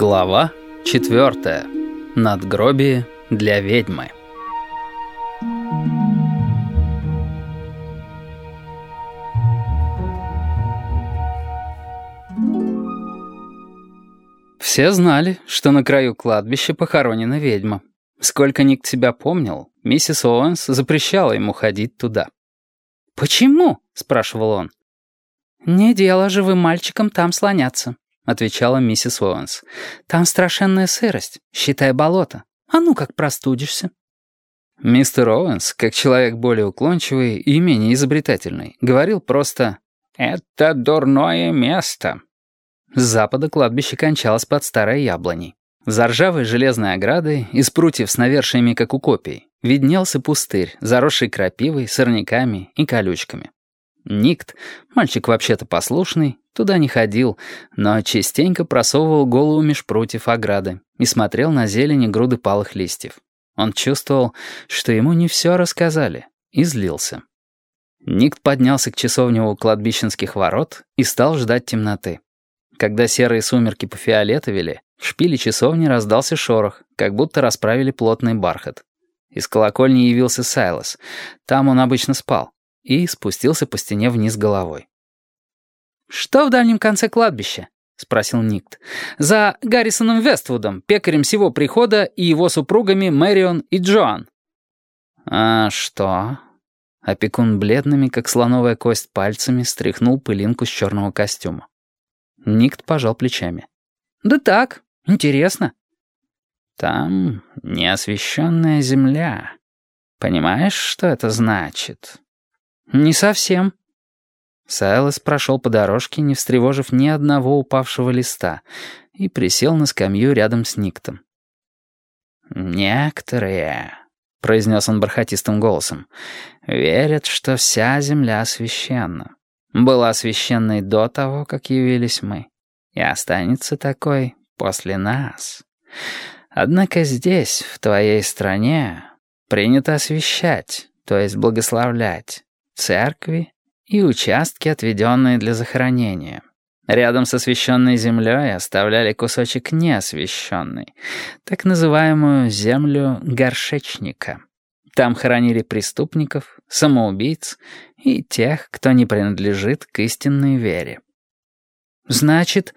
Глава четвертая. Надгробие для ведьмы. Все знали, что на краю кладбища похоронена ведьма. Сколько Ник себя помнил, миссис Оуэнс запрещала ему ходить туда. «Почему?» — спрашивал он. «Не дело живым мальчикам там слоняться», — отвечала миссис Уоллес. «Там страшенная сырость, считай болото. А ну как простудишься». Мистер Оуэнс, как человек более уклончивый и менее изобретательный, говорил просто «Это дурное место». С запада кладбище кончалось под старой яблоней. За ржавой железной оградой, из прутьев с навершиями, как у копий, виднелся пустырь, заросший крапивой, сорняками и колючками. Никт, мальчик вообще-то послушный, туда не ходил, но частенько просовывал голову меж прутьев ограды и смотрел на зелени груды палых листьев. Он чувствовал, что ему не все рассказали, и злился. Никт поднялся к часовне у кладбищенских ворот и стал ждать темноты. Когда серые сумерки пофиолетовели, в шпиле часовни раздался шорох, как будто расправили плотный бархат. Из колокольни явился Сайлос. Там он обычно спал и спустился по стене вниз головой. «Что в дальнем конце кладбища?» — спросил Никт. «За Гаррисоном Вествудом, пекарем всего прихода и его супругами Мэрион и Джоан». «А что?» Опекун бледными, как слоновая кость, пальцами стряхнул пылинку с черного костюма. Никт пожал плечами. «Да так, интересно». «Там неосвещенная земля. Понимаешь, что это значит?» «Не совсем». Сайлос прошел по дорожке, не встревожив ни одного упавшего листа, и присел на скамью рядом с Никтом. «Некоторые», — произнес он бархатистым голосом, — «верят, что вся земля священна. Была священной до того, как явились мы, и останется такой после нас. Однако здесь, в твоей стране, принято освящать, то есть благословлять, церкви и участки, отведенные для захоронения. Рядом с освященной землей оставляли кусочек неосвященный, так называемую землю горшечника. Там хоронили преступников, самоубийц и тех, кто не принадлежит к истинной вере. «Значит,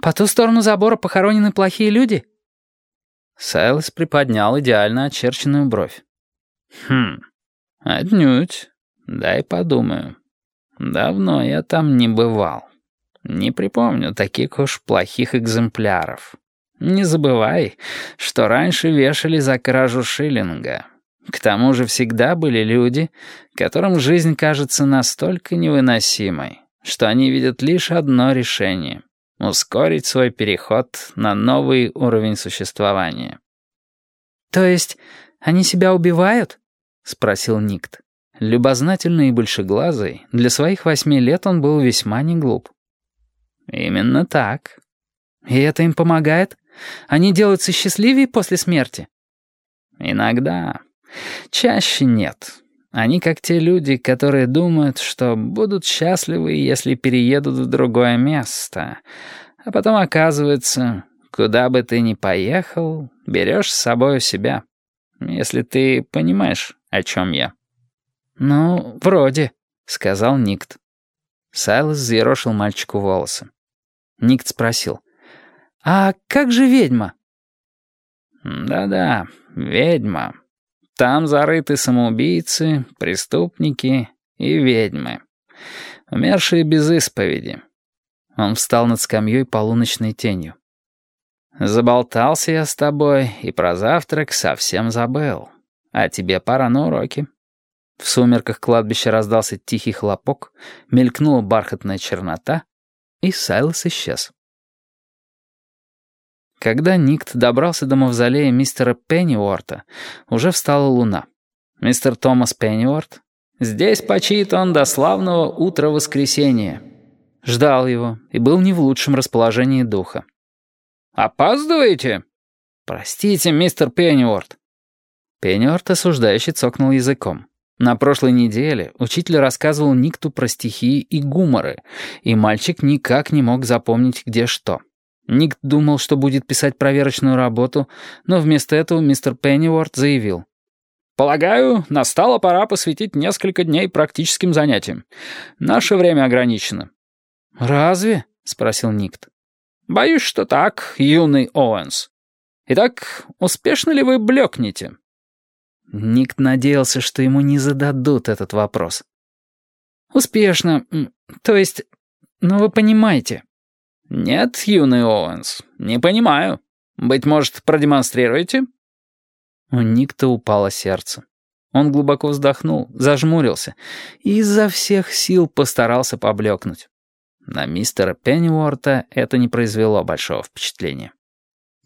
по ту сторону забора похоронены плохие люди?» Сайлос приподнял идеально очерченную бровь. «Хм, отнюдь. Дай подумаю. Давно я там не бывал. Не припомню таких уж плохих экземпляров. Не забывай, что раньше вешали за кражу шиллинга. К тому же всегда были люди, которым жизнь кажется настолько невыносимой, что они видят лишь одно решение — ускорить свой переход на новый уровень существования. «То есть они себя убивают?» — спросил Никт. Любознательный и большеглазый, для своих восьми лет он был весьма не глуп. «Именно так». «И это им помогает? Они делаются счастливее после смерти?» «Иногда. Чаще нет. Они как те люди, которые думают, что будут счастливы, если переедут в другое место. А потом оказывается, куда бы ты ни поехал, берешь с собой себя. Если ты понимаешь, о чем я». «Ну, вроде», — сказал Никт. Сайлос взъерошил мальчику волосы. Никт спросил. «А как же ведьма?» «Да-да, ведьма. Там зарыты самоубийцы, преступники и ведьмы. Умершие без исповеди». Он встал над скамьей полуночной тенью. «Заболтался я с тобой и про завтрак совсем забыл. А тебе пора на уроки». В сумерках кладбища раздался тихий хлопок, мелькнула бархатная чернота, и Сайлос исчез. Когда Никт добрался до мавзолея мистера Пенниуорта, уже встала луна. Мистер Томас Пенниуорт, здесь почит он до славного утра воскресенья, ждал его и был не в лучшем расположении духа. «Опаздываете?» «Простите, мистер Пенниуорт». Пенниуорт осуждающе цокнул языком. На прошлой неделе учитель рассказывал Никту про стихии и гуморы, и мальчик никак не мог запомнить, где что. Ник думал, что будет писать проверочную работу, но вместо этого мистер Пенниворт заявил. «Полагаю, настала пора посвятить несколько дней практическим занятиям. Наше время ограничено». «Разве?» — спросил Никт. «Боюсь, что так, юный Оуэнс. Итак, успешно ли вы блекнете?» Никт надеялся, что ему не зададут этот вопрос. «Успешно. То есть, ну вы понимаете». «Нет, юный Оуэнс, не понимаю. Быть может, продемонстрируете?» У Никта упало сердце. Он глубоко вздохнул, зажмурился и изо всех сил постарался поблекнуть. На мистера Пенниуорта это не произвело большого впечатления.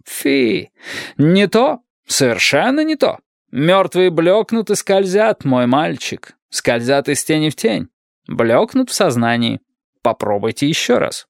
«Фи, не то, совершенно не то. Мертвые блекнут и скользят, мой мальчик, скользят из тени в тень, блекнут в сознании. Попробуйте еще раз».